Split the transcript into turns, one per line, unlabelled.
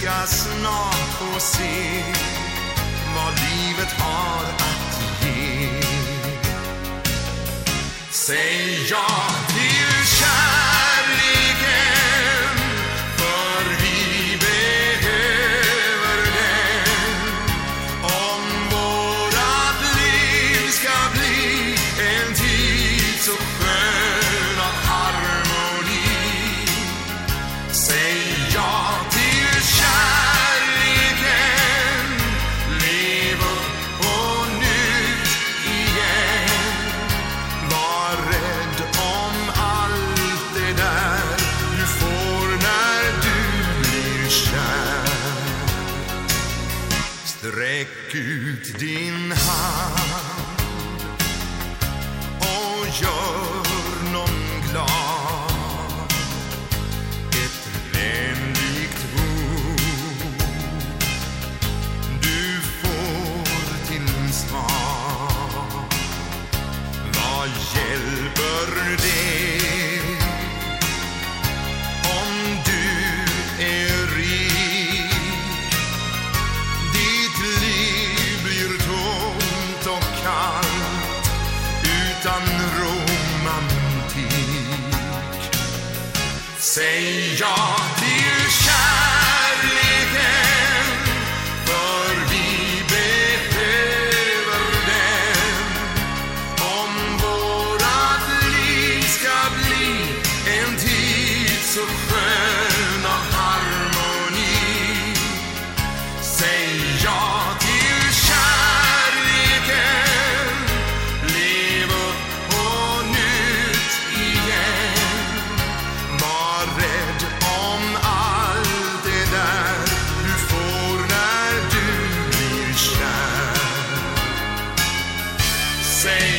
ska snart få se vad livet har att ge. Säg ja till kärleken, för vi behöver den. Om vårat liv ska bli en tid så Sträck ut din hand och gör någon glad. Ett vänligt ord du får till svar. Vad hjälper det? Sem Jordi. say.